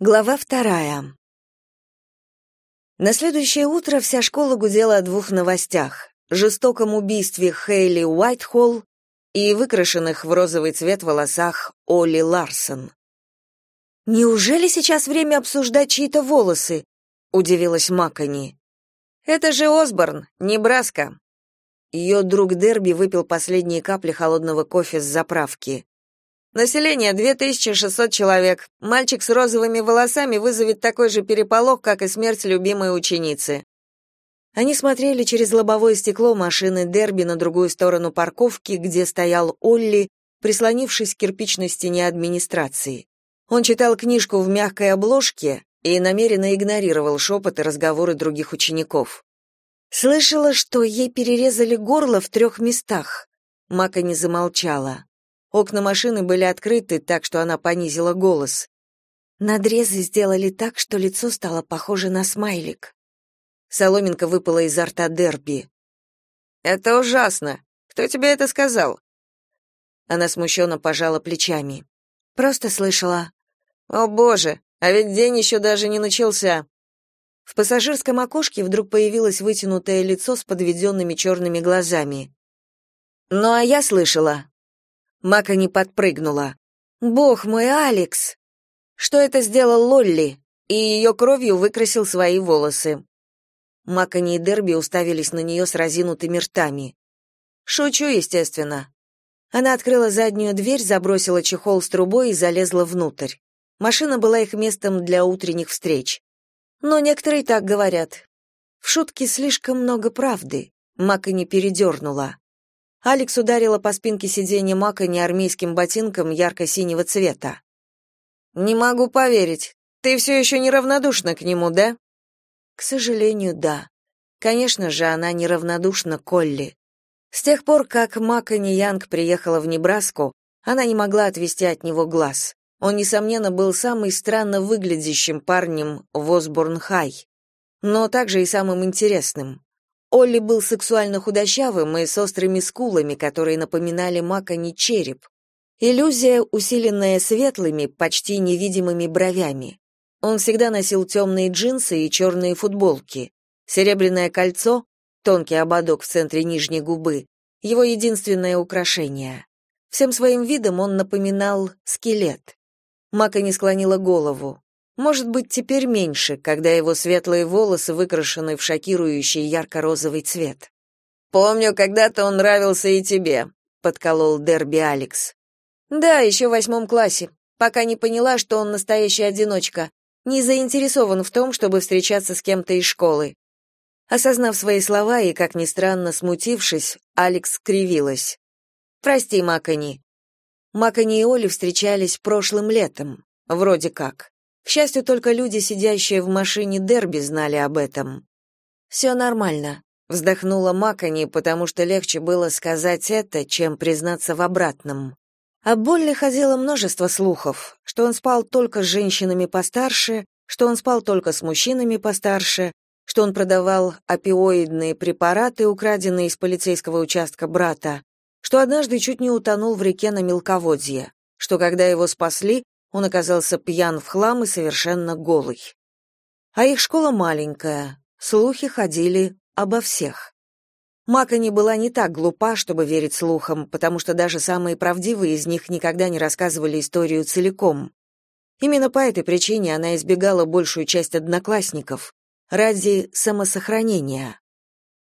Глава вторая. На следующее утро вся школа гудела о двух новостях: жестоком убийстве Хейли Уайтхолл и выкрашенных в розовый цвет волосах Олли Ларсон. Неужели сейчас время обсуждать чьи-то волосы? удивилась Макани. Это же Осборн, Небраска. Ее друг Дерби выпил последние капли холодного кофе с заправки. Население 2600 человек. Мальчик с розовыми волосами вызовет такой же переполох, как и смерть любимой ученицы. Они смотрели через лобовое стекло машины Дерби на другую сторону парковки, где стоял Олли, прислонившись к кирпичной стене администрации. Он читал книжку в мягкой обложке и намеренно игнорировал шепот и разговоры других учеников. Слышала, что ей перерезали горло в трех местах. Мака не замолчала. Окна машины были открыты, так что она понизила голос. Надрезы сделали так, что лицо стало похоже на смайлик. Соломинка выпала изо рта Дерби. «Это ужасно! Кто тебе это сказал?» Она смущенно пожала плечами. «Просто слышала». «О, боже! А ведь день еще даже не начался!» В пассажирском окошке вдруг появилось вытянутое лицо с подведенными черными глазами. «Ну, а я слышала», Мака не подпрыгнула. «Бог мой, Алекс!» Что это сделал Лолли? И ее кровью выкрасил свои волосы. Макани и Дерби уставились на нее с разинутыми ртами. «Шучу, естественно». Она открыла заднюю дверь, забросила чехол с трубой и залезла внутрь. Машина была их местом для утренних встреч. Но некоторые так говорят. В шутке слишком много правды. Мака не передернула. Алекс ударила по спинке сиденья Мака неармейским ботинком ярко-синего цвета. «Не могу поверить. Ты все еще неравнодушна к нему, да?» «К сожалению, да. Конечно же, она неравнодушна Колли. С тех пор, как Макани Янг приехала в Небраску, она не могла отвести от него глаз. Он, несомненно, был самым странно выглядящим парнем в Осборн-Хай, но также и самым интересным. Олли был сексуально худощавым и с острыми скулами, которые напоминали Макани череп. Иллюзия, усиленная светлыми, почти невидимыми бровями. Он всегда носил темные джинсы и черные футболки. Серебряное кольцо, тонкий ободок в центре нижней губы, его единственное украшение. Всем своим видом он напоминал скелет. Мака не склонила голову. Может быть, теперь меньше, когда его светлые волосы выкрашены в шокирующий ярко-розовый цвет. Помню, когда-то он нравился и тебе, подколол Дерби Алекс. Да, еще в восьмом классе, пока не поняла, что он настоящий одиночка, не заинтересован в том, чтобы встречаться с кем-то из школы. Осознав свои слова и, как ни странно, смутившись, Алекс скривилась. «Прости, Макани». Макани и Оли встречались прошлым летом, вроде как. К счастью, только люди, сидящие в машине Дерби, знали об этом. «Все нормально», — вздохнула Макани, потому что легче было сказать это, чем признаться в обратном. О Болли ходило множество слухов, что он спал только с женщинами постарше, что он спал только с мужчинами постарше, что он продавал опиоидные препараты, украденные из полицейского участка брата, что однажды чуть не утонул в реке на мелководье, что когда его спасли, он оказался пьян в хлам и совершенно голый. А их школа маленькая, слухи ходили обо всех. Мака не была не так глупа, чтобы верить слухам, потому что даже самые правдивые из них никогда не рассказывали историю целиком. Именно по этой причине она избегала большую часть одноклассников, ради самосохранения.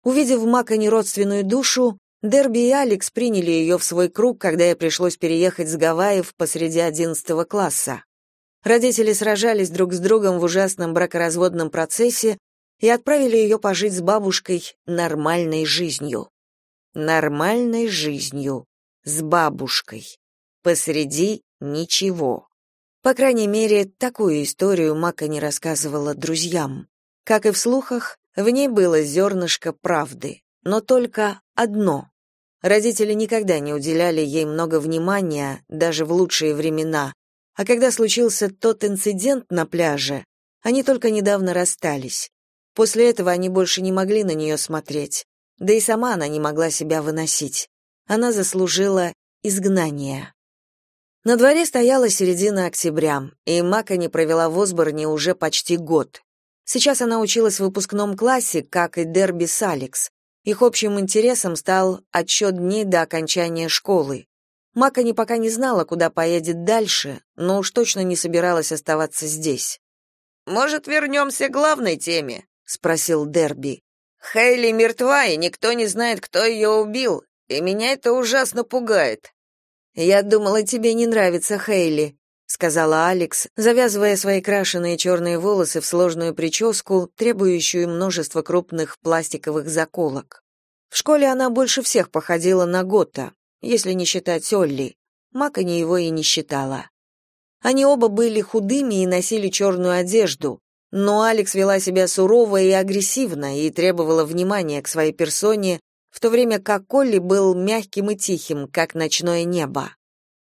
Увидев в Макане родственную душу, Дерби и Алекс приняли ее в свой круг, когда ей пришлось переехать с Гавайев посреди одиннадцатого класса. Родители сражались друг с другом в ужасном бракоразводном процессе и отправили ее пожить с бабушкой нормальной жизнью. Нормальной жизнью. С бабушкой. Посреди ничего. По крайней мере, такую историю Мака не рассказывала друзьям. Как и в слухах, в ней было зернышко правды но только одно. Родители никогда не уделяли ей много внимания, даже в лучшие времена. А когда случился тот инцидент на пляже, они только недавно расстались. После этого они больше не могли на нее смотреть. Да и сама она не могла себя выносить. Она заслужила изгнание. На дворе стояла середина октября, и Мака не провела в Осборне уже почти год. Сейчас она училась в выпускном классе, как и Дерби с Алекс. Их общим интересом стал отсчет дней до окончания школы. Макани пока не знала, куда поедет дальше, но уж точно не собиралась оставаться здесь. «Может, вернемся к главной теме?» — спросил Дерби. «Хейли мертва, и никто не знает, кто ее убил, и меня это ужасно пугает». «Я думала, тебе не нравится Хейли», — сказала Алекс, завязывая свои крашеные черные волосы в сложную прическу, требующую множества крупных пластиковых заколок. В школе она больше всех походила на Гота, если не считать Олли. Макани его и не считала. Они оба были худыми и носили черную одежду, но Алекс вела себя сурово и агрессивно и требовала внимания к своей персоне, в то время как Колли был мягким и тихим, как ночное небо.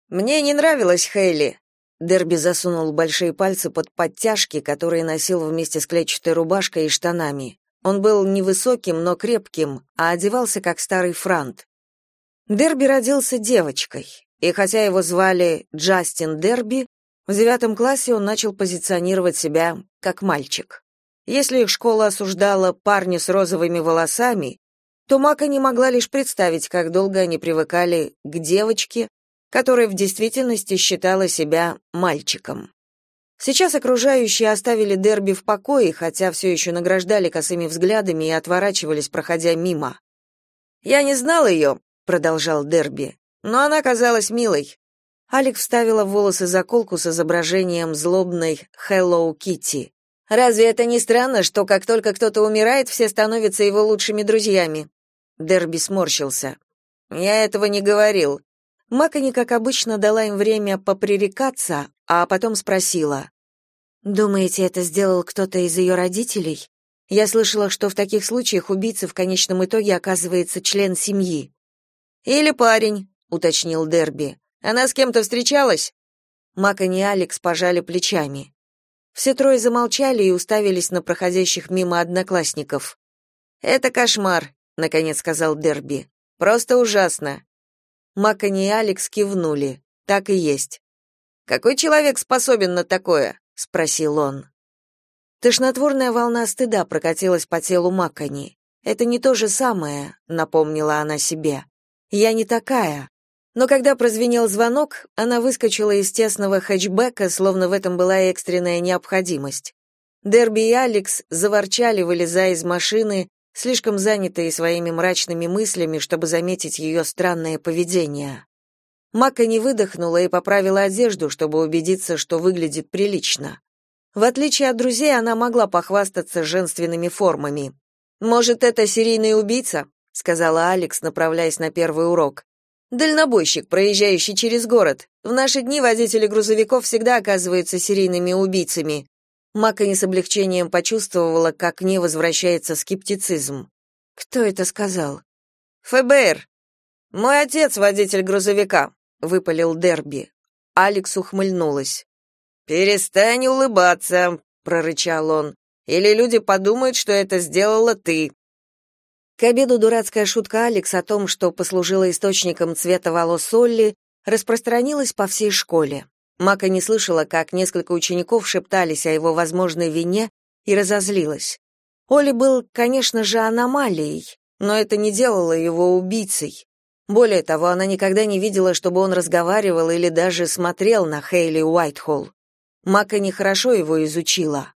«Мне не нравилась Хейли», Дерби засунул большие пальцы под подтяжки, которые носил вместе с клетчатой рубашкой и штанами. Он был невысоким, но крепким, а одевался как старый франт. Дерби родился девочкой, и хотя его звали Джастин Дерби, в девятом классе он начал позиционировать себя как мальчик. Если их школа осуждала парня с розовыми волосами, то Мака не могла лишь представить, как долго они привыкали к девочке, которая в действительности считала себя мальчиком. Сейчас окружающие оставили Дерби в покое, хотя все еще награждали косыми взглядами и отворачивались, проходя мимо. «Я не знал ее», — продолжал Дерби, — «но она казалась милой. Алик вставила в волосы заколку с изображением злобной Hello Kitty. Разве это не странно, что как только кто-то умирает, все становятся его лучшими друзьями? Дерби сморщился. Я этого не говорил. Макани, как обычно, дала им время попререкаться, а потом спросила: "Думаете, это сделал кто-то из ее родителей? Я слышала, что в таких случаях убийца в конечном итоге оказывается член семьи". "Или парень", уточнил Дерби. Она с кем-то встречалась? Макани и Алекс пожали плечами. Все трое замолчали и уставились на проходящих мимо одноклассников. Это кошмар, наконец сказал Дерби. Просто ужасно. Макани и Алекс кивнули. Так и есть. Какой человек способен на такое? спросил он. Тошнотворная волна стыда прокатилась по телу Макани. Это не то же самое, напомнила она себе. Я не такая. Но когда прозвенел звонок, она выскочила из тесного хэтчбека, словно в этом была экстренная необходимость. Дерби и Алекс заворчали, вылезая из машины, слишком занятые своими мрачными мыслями, чтобы заметить ее странное поведение. Мака не выдохнула и поправила одежду, чтобы убедиться, что выглядит прилично. В отличие от друзей, она могла похвастаться женственными формами. «Может, это серийный убийца?» — сказала Алекс, направляясь на первый урок. Дальнобойщик, проезжающий через город. В наши дни водители грузовиков всегда оказываются серийными убийцами. Мака не с облегчением почувствовала, как к ней возвращается скептицизм. Кто это сказал? ФБР. Мой отец водитель грузовика, выпалил Дерби. Алекс ухмыльнулась. Перестань улыбаться, прорычал он. Или люди подумают, что это сделала ты. К обеду дурацкая шутка Алекс о том, что послужила источником цвета волос Олли, распространилась по всей школе. Мака не слышала, как несколько учеников шептались о его возможной вине и разозлилась. Олли был, конечно же, аномалией, но это не делало его убийцей. Более того, она никогда не видела, чтобы он разговаривал или даже смотрел на Хейли Уайтхолл. Мака нехорошо его изучила.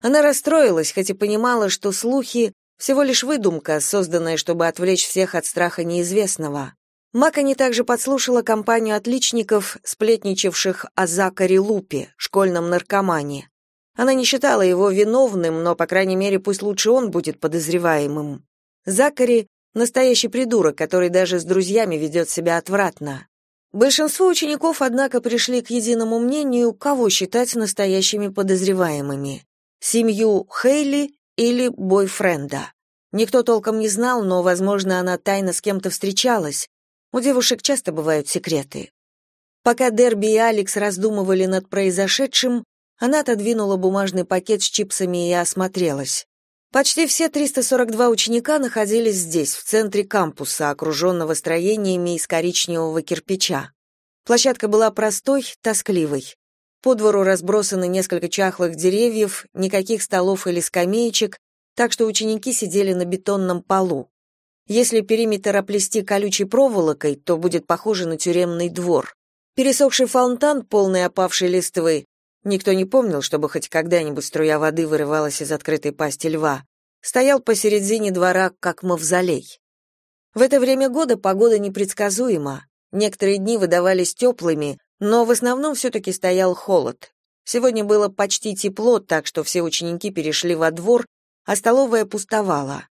Она расстроилась, хоть и понимала, что слухи всего лишь выдумка, созданная, чтобы отвлечь всех от страха неизвестного. Макани также подслушала компанию отличников, сплетничавших о Закаре Лупе, школьном наркомане. Она не считала его виновным, но, по крайней мере, пусть лучше он будет подозреваемым. Закари — настоящий придурок, который даже с друзьями ведет себя отвратно. Большинство учеников, однако, пришли к единому мнению, кого считать настоящими подозреваемыми. Семью Хейли или бойфренда. Никто толком не знал, но, возможно, она тайно с кем-то встречалась. У девушек часто бывают секреты. Пока Дерби и Алекс раздумывали над произошедшим, она отодвинула бумажный пакет с чипсами и осмотрелась. Почти все 342 ученика находились здесь, в центре кампуса, окруженного строениями из коричневого кирпича. Площадка была простой, тоскливой. По двору разбросаны несколько чахлых деревьев, никаких столов или скамеечек, так что ученики сидели на бетонном полу. Если периметр оплести колючей проволокой, то будет похоже на тюремный двор. Пересохший фонтан, полный опавшей листвы, никто не помнил, чтобы хоть когда-нибудь струя воды вырывалась из открытой пасти льва, стоял посередине двора, как мавзолей. В это время года погода непредсказуема. Некоторые дни выдавались теплыми, но в основном все-таки стоял холод. Сегодня было почти тепло, так что все ученики перешли во двор, а столовая пустовала.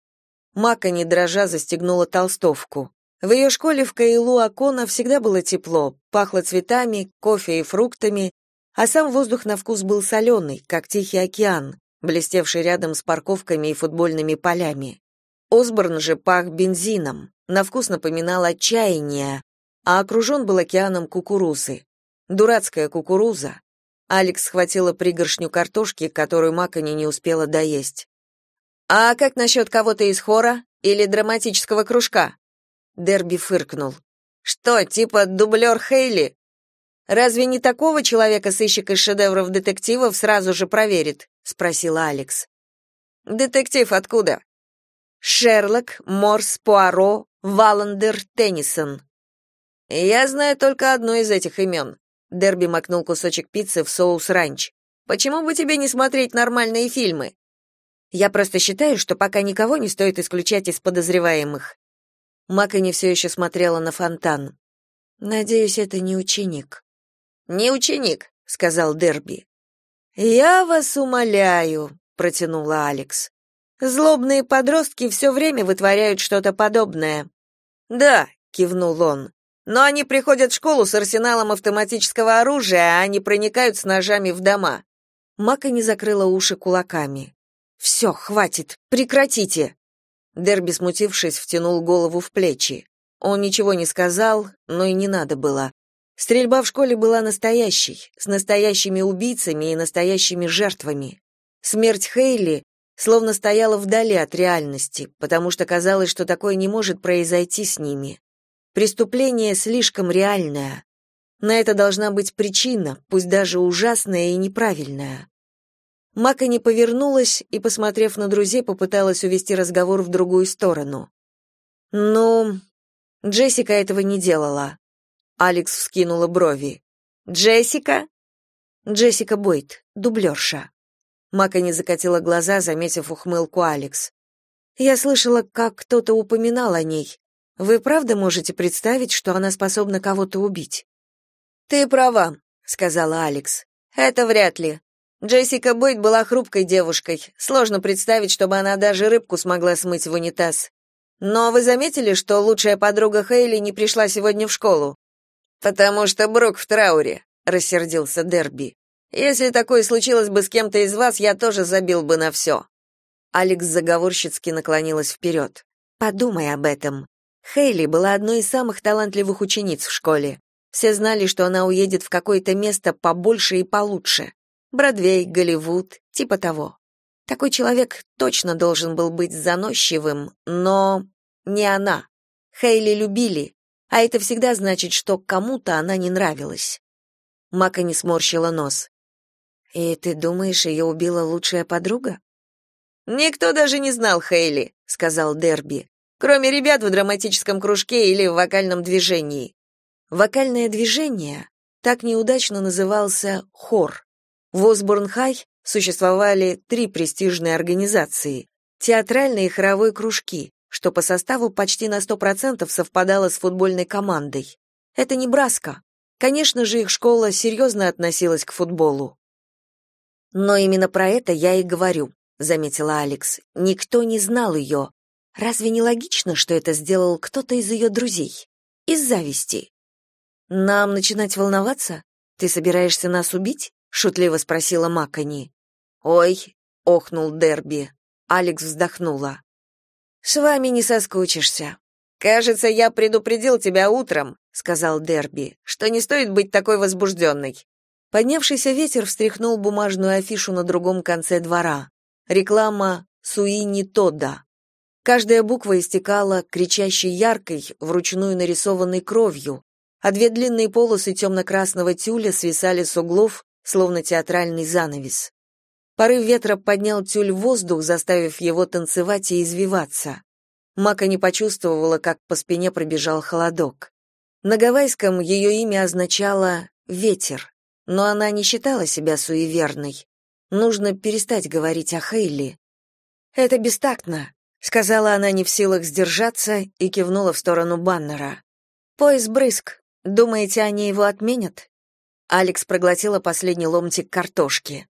Мака, не дрожа, застегнула толстовку. В ее школе в Каилу Акона всегда было тепло, пахло цветами, кофе и фруктами, а сам воздух на вкус был соленый, как Тихий океан, блестевший рядом с парковками и футбольными полями. Осборн же пах бензином, на вкус напоминал отчаяние, а окружен был океаном кукурузы. Дурацкая кукуруза. Алекс схватила пригоршню картошки, которую Макани не успела доесть. «А как насчет кого-то из хора или драматического кружка?» Дерби фыркнул. «Что, типа дублер Хейли? Разве не такого человека сыщик из шедевров детективов сразу же проверит?» — спросила Алекс. «Детектив откуда?» «Шерлок, Морс, Пуаро, Валандер, Теннисон». «Я знаю только одно из этих имен». Дерби макнул кусочек пиццы в соус ранч. «Почему бы тебе не смотреть нормальные фильмы?» «Я просто считаю, что пока никого не стоит исключать из подозреваемых. Макани все еще смотрела на фонтан. «Надеюсь, это не ученик». «Не ученик», — сказал Дерби. «Я вас умоляю», — протянула Алекс. «Злобные подростки все время вытворяют что-то подобное». «Да», — кивнул он. «Но они приходят в школу с арсеналом автоматического оружия, а они проникают с ножами в дома». Мака не закрыла уши кулаками. «Все, хватит, прекратите!» Дерби, смутившись, втянул голову в плечи. Он ничего не сказал, но и не надо было. Стрельба в школе была настоящей, с настоящими убийцами и настоящими жертвами. Смерть Хейли словно стояла вдали от реальности, потому что казалось, что такое не может произойти с ними. Преступление слишком реальное. На это должна быть причина, пусть даже ужасная и неправильная. Мака не повернулась и, посмотрев на друзей, попыталась увести разговор в другую сторону. «Ну, Джессика этого не делала». Алекс вскинула брови. «Джессика?» «Джессика Бойт, дублерша». Мака не закатила глаза, заметив ухмылку Алекс. «Я слышала, как кто-то упоминал о ней. Вы правда можете представить, что она способна кого-то убить?» «Ты права», — сказала Алекс. «Это вряд ли. Джессика Бойт была хрупкой девушкой. Сложно представить, чтобы она даже рыбку смогла смыть в унитаз. Но вы заметили, что лучшая подруга Хейли не пришла сегодня в школу? Потому что Брук в трауре, рассердился Дерби. Если такое случилось бы с кем-то из вас, я тоже забил бы на все». Алекс заговорщицки наклонилась вперед. Подумай об этом. Хейли была одной из самых талантливых учениц в школе. Все знали, что она уедет в какое-то место побольше и получше. Бродвей, Голливуд, типа того. Такой человек точно должен был быть заносчивым, но не она. Хейли любили, а это всегда значит, что кому-то она не нравилась. Мака не сморщила нос. «И ты думаешь, ее убила лучшая подруга?» «Никто даже не знал Хейли», — сказал Дерби, «кроме ребят в драматическом кружке или в вокальном движении». Вокальное движение так неудачно назывался хор. В Осборн-Хай существовали три престижные организации – театральные и хоровой кружки, что по составу почти на 100% совпадало с футбольной командой. Это не Браска. Конечно же, их школа серьезно относилась к футболу. «Но именно про это я и говорю», — заметила Алекс. «Никто не знал ее. Разве не логично, что это сделал кто-то из ее друзей? Из зависти?» «Нам начинать волноваться? Ты собираешься нас убить?» Шутливо спросила Макани. Ой, охнул Дерби. Алекс вздохнула. С вами не соскучишься. Кажется, я предупредил тебя утром, сказал Дерби, что не стоит быть такой возбужденной». Поднявшийся ветер встряхнул бумажную афишу на другом конце двора. Реклама Суини Тодда. Каждая буква истекала кричащей яркой, вручную нарисованной кровью, а две длинные полосы темно-красного тюля свисали с углов, словно театральный занавес. Порыв ветра поднял тюль в воздух, заставив его танцевать и извиваться. Мака не почувствовала, как по спине пробежал холодок. На гавайском ее имя означало «ветер», но она не считала себя суеверной. Нужно перестать говорить о Хейли. «Это бестактно», — сказала она не в силах сдержаться и кивнула в сторону баннера. «Пояс брызг. Думаете, они его отменят?» Алекс проглотила последний ломтик картошки.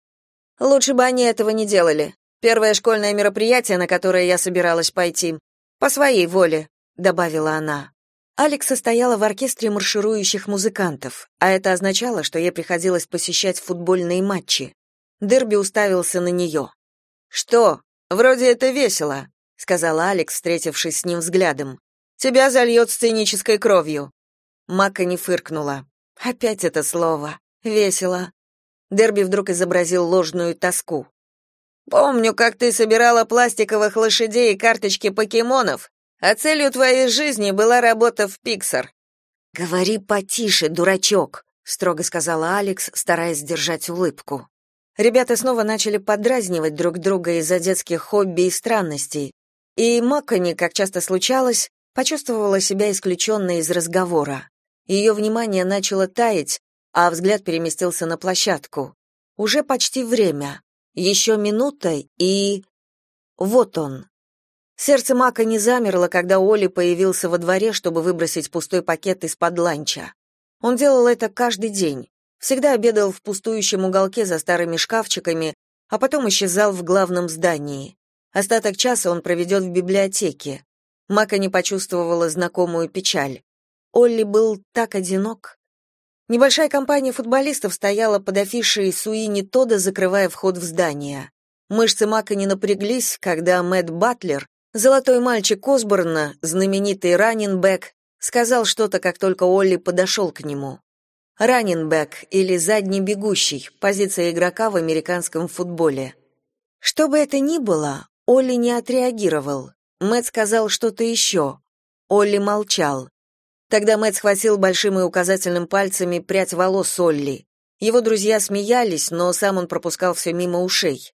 «Лучше бы они этого не делали. Первое школьное мероприятие, на которое я собиралась пойти. По своей воле», — добавила она. Алекс состояла в оркестре марширующих музыкантов, а это означало, что ей приходилось посещать футбольные матчи. Дерби уставился на нее. «Что? Вроде это весело», — сказала Алекс, встретившись с ним взглядом. «Тебя зальет сценической кровью». Мака не фыркнула. Опять это слово. Весело. Дерби вдруг изобразил ложную тоску. «Помню, как ты собирала пластиковых лошадей и карточки покемонов, а целью твоей жизни была работа в Pixar». «Говори потише, дурачок», — строго сказала Алекс, стараясь сдержать улыбку. Ребята снова начали подразнивать друг друга из-за детских хобби и странностей, и Маккани, как часто случалось, почувствовала себя исключенной из разговора. Ее внимание начало таять, а взгляд переместился на площадку. Уже почти время. Еще минута, и... Вот он. Сердце Мака не замерло, когда Оли появился во дворе, чтобы выбросить пустой пакет из-под ланча. Он делал это каждый день. Всегда обедал в пустующем уголке за старыми шкафчиками, а потом исчезал в главном здании. Остаток часа он проведет в библиотеке. Мака не почувствовала знакомую печаль. Олли был так одинок. Небольшая компания футболистов стояла под афишей Суини Тода, закрывая вход в здание. Мышцы Мака не напряглись, когда Мэтт Батлер, золотой мальчик Осборна, знаменитый раннинбэк, сказал что-то, как только Олли подошел к нему. Раннинбэк или задний бегущий, позиция игрока в американском футболе. Что бы это ни было, Олли не отреагировал. Мэтт сказал что-то еще. Олли молчал. Тогда Мэтт схватил большим и указательным пальцами прядь волос Олли. Его друзья смеялись, но сам он пропускал все мимо ушей.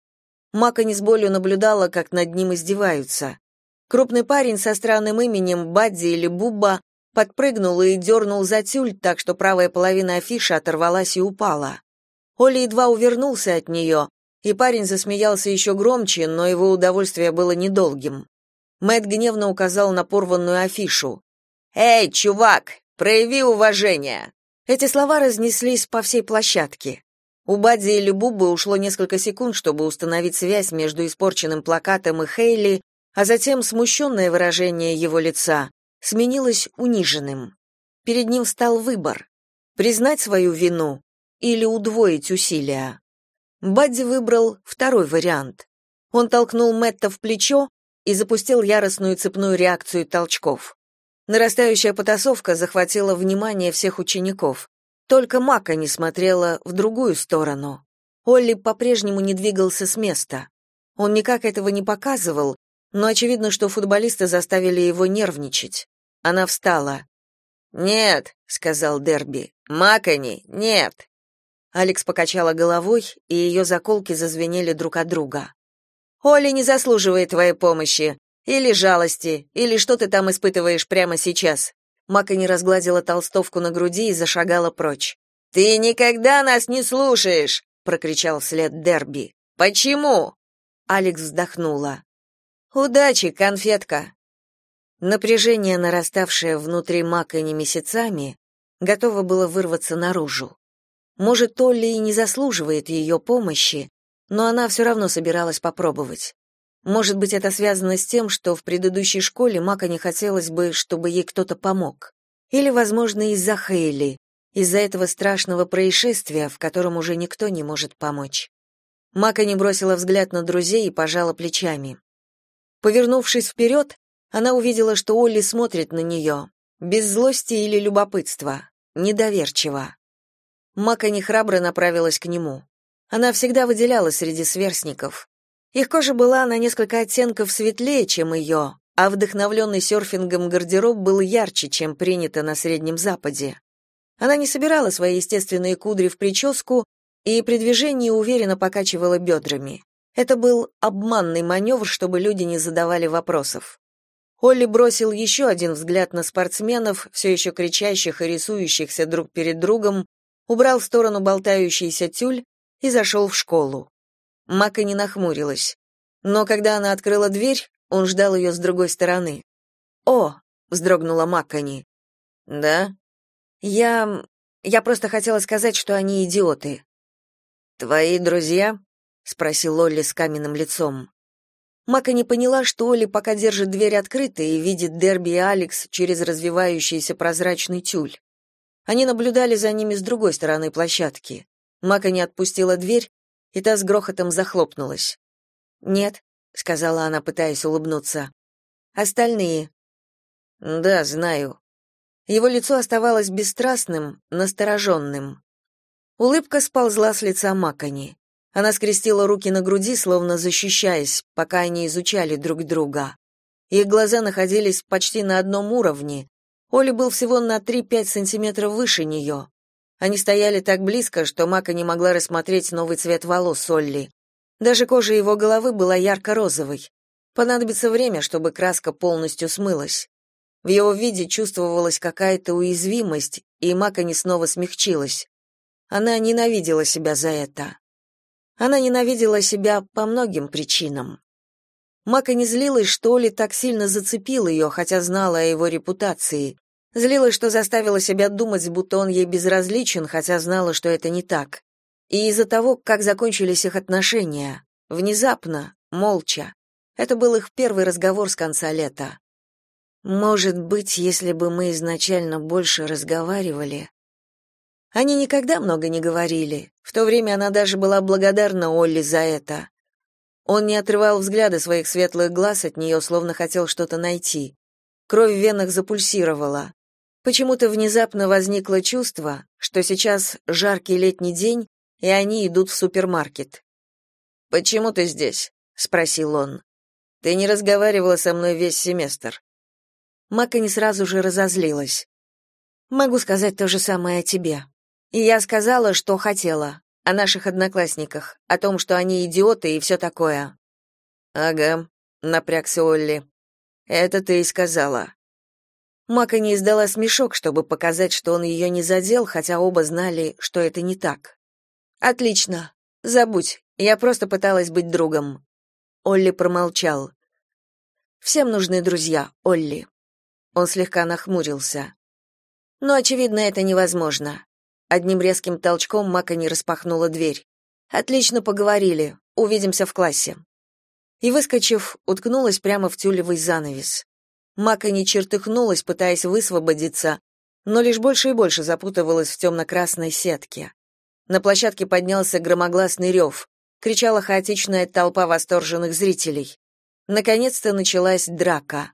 Мака не с болью наблюдала, как над ним издеваются. Крупный парень со странным именем Бадди или Бубба подпрыгнул и дернул за тюль, так что правая половина афиши оторвалась и упала. Оля едва увернулся от нее, и парень засмеялся еще громче, но его удовольствие было недолгим. Мэтт гневно указал на порванную афишу. «Эй, чувак, прояви уважение!» Эти слова разнеслись по всей площадке. У Бадди или Буббы ушло несколько секунд, чтобы установить связь между испорченным плакатом и Хейли, а затем смущенное выражение его лица сменилось униженным. Перед ним встал выбор — признать свою вину или удвоить усилия. Бадди выбрал второй вариант. Он толкнул Мэтта в плечо и запустил яростную цепную реакцию толчков. Нарастающая потасовка захватила внимание всех учеников. Только Мака не смотрела в другую сторону. Олли по-прежнему не двигался с места. Он никак этого не показывал, но очевидно, что футболисты заставили его нервничать. Она встала. «Нет», — сказал Дерби. «Макани, нет». Алекс покачала головой, и ее заколки зазвенели друг от друга. «Олли не заслуживает твоей помощи. Или жалости, или что ты там испытываешь прямо сейчас. Мака не разгладила толстовку на груди и зашагала прочь. Ты никогда нас не слушаешь, прокричал вслед Дерби. Почему? Алекс вздохнула. Удачи, конфетка. Напряжение, нараставшее внутри Макани месяцами, готово было вырваться наружу. Может, Толли и не заслуживает ее помощи, но она все равно собиралась попробовать. Может быть, это связано с тем, что в предыдущей школе Мака не хотелось бы, чтобы ей кто-то помог. Или, возможно, из-за Хейли, из-за этого страшного происшествия, в котором уже никто не может помочь. Мака не бросила взгляд на друзей и пожала плечами. Повернувшись вперед, она увидела, что Олли смотрит на нее, без злости или любопытства, недоверчиво. Мака нехрабро направилась к нему. Она всегда выделялась среди сверстников, их кожа была на несколько оттенков светлее, чем ее, а вдохновленный серфингом гардероб был ярче, чем принято на Среднем Западе. Она не собирала свои естественные кудри в прическу и при движении уверенно покачивала бедрами. Это был обманный маневр, чтобы люди не задавали вопросов. Олли бросил еще один взгляд на спортсменов, все еще кричащих и рисующихся друг перед другом, убрал в сторону болтающийся тюль и зашел в школу. Мака не нахмурилась. Но когда она открыла дверь, он ждал ее с другой стороны. «О!» — вздрогнула Маккани. «Да?» «Я... я просто хотела сказать, что они идиоты». «Твои друзья?» — спросил Олли с каменным лицом. Мака не поняла, что Олли пока держит дверь открытой и видит Дерби и Алекс через развивающийся прозрачный тюль. Они наблюдали за ними с другой стороны площадки. Мака не отпустила дверь, и та с грохотом захлопнулась. «Нет», — сказала она, пытаясь улыбнуться. «Остальные». «Да, знаю». Его лицо оставалось бесстрастным, настороженным. Улыбка сползла с лица Макони. Она скрестила руки на груди, словно защищаясь, пока они изучали друг друга. Их глаза находились почти на одном уровне. Оля был всего на 3-5 сантиметров выше нее. Они стояли так близко, что Мака не могла рассмотреть новый цвет волос Олли. Даже кожа его головы была ярко-розовой. Понадобится время, чтобы краска полностью смылась. В его виде чувствовалась какая-то уязвимость, и Мака не снова смягчилась. Она ненавидела себя за это. Она ненавидела себя по многим причинам. Мака не злилась, что Оли так сильно зацепил ее, хотя знала о его репутации. Злилась, что заставила себя думать, будто он ей безразличен, хотя знала, что это не так. И из-за того, как закончились их отношения. Внезапно, молча. Это был их первый разговор с конца лета. Может быть, если бы мы изначально больше разговаривали. Они никогда много не говорили. В то время она даже была благодарна Олли за это. Он не отрывал взгляда своих светлых глаз от нее, словно хотел что-то найти. Кровь в венах запульсировала. Почему-то внезапно возникло чувство, что сейчас жаркий летний день, и они идут в супермаркет. «Почему ты здесь?» — спросил он. «Ты не разговаривала со мной весь семестр». Мака не сразу же разозлилась. «Могу сказать то же самое о тебе. И я сказала, что хотела, о наших одноклассниках, о том, что они идиоты и все такое». «Ага», — напрягся Олли. «Это ты и сказала. Мака не издала смешок, чтобы показать, что он ее не задел, хотя оба знали, что это не так. Отлично. Забудь. Я просто пыталась быть другом. Олли промолчал. Всем нужны друзья, Олли. Он слегка нахмурился. Но очевидно, это невозможно. Одним резким толчком Мака не распахнула дверь. Отлично поговорили. Увидимся в классе. И выскочив, уткнулась прямо в тюлевый занавес. Мака не чертыхнулась, пытаясь высвободиться, но лишь больше и больше запутывалась в темно-красной сетке. На площадке поднялся громогласный рев. Кричала хаотичная толпа восторженных зрителей. Наконец-то началась драка.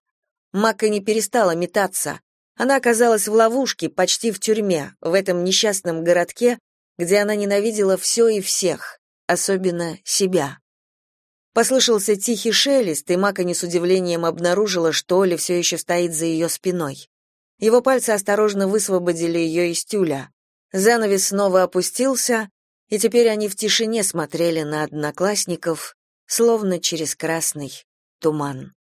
Мака не перестала метаться. Она оказалась в ловушке, почти в тюрьме, в этом несчастном городке, где она ненавидела все и всех, особенно себя. Послышался тихий шелест, и Мака не с удивлением обнаружила, что Оля все еще стоит за ее спиной. Его пальцы осторожно высвободили ее из тюля. Занавес снова опустился, и теперь они в тишине смотрели на одноклассников, словно через красный туман.